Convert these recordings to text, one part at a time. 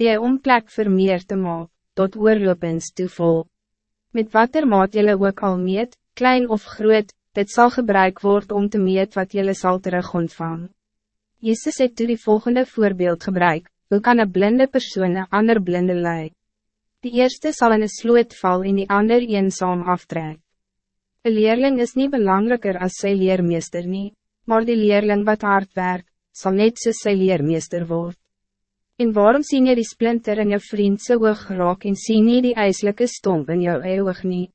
die om plek vir meer te maak, tot oorlopens toe vol. Met wat er maat jylle ook al meet, klein of groot, dit zal gebruik worden om te meet wat jylle sal terug ontvang. Jezus het toe die volgende voorbeeld gebruik, hoe kan een blinde persoon een ander blinde lei? Die eerste zal in een sloot val en die ander eenzaam aftrek. Een leerling is niet belangrijker als sy leermeester nie, maar die leerling wat hard werk, zal net soos sy leermeester word. En waarom sien je die splinter in jou vriend so oog raak en sien nie die ijselijke stomp in jou eeuwig nie?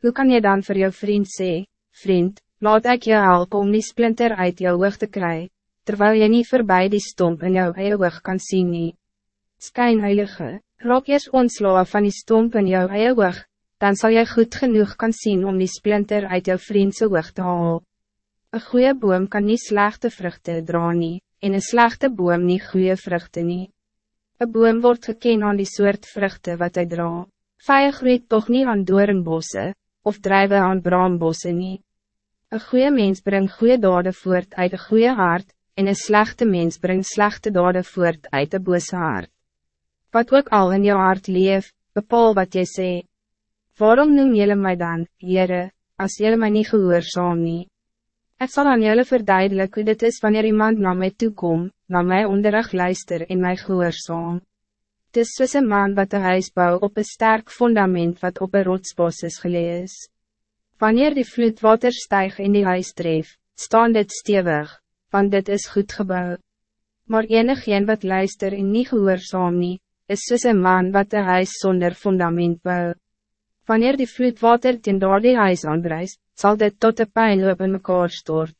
Hoe kan je dan voor jou vriend zeggen, vriend, laat ik je helpen om die splinter uit jou oog te krijgen, terwijl je niet voorbij die stomp in jou eeuwig kan zien nie? Skynheilige, raak eers ontslaan van die stomp in jou eeuwig, dan zal je goed genoeg kan zien om die splinter uit jou vriendse oog te halen. Een goede boom kan niet slechte vruchten dra nie, en een slechte boom niet goede vruchten nie. Een boom wordt geken aan die soort vruchten wat hij dra. Vijf groeit toch niet aan doornbosse, of drijven aan braambosse nie. Een goede mens brengt goede dade voort uit een goede hart, en een slechte mens brengt slechte dade voort uit een bose hart. Wat ook al in jou hart leef, bepaal wat jy sê. Waarom noem jullie mij dan, Heere, als jullie mij niet gehoorzaam nie? Ik zal aan jullie verduidelijken hoe dit is wanneer iemand naar mij toe kom, naar mij onderrig luister en mij gehoorzaam. Het is soos een man wat een huis bouw op een sterk fundament wat op een rotsbos is gelees. Wanneer die vloedwater stijgt in die huis tref, staan dit stevig, want dit is goed gebouwd. Maar enig een wat luister en niet gehoorzaam nie, is soos een man wat een huis zonder fundament bouw. Wanneer die vloedwater ten door die huis aanbreist, zal dit tot de pijn op in mekaar stort.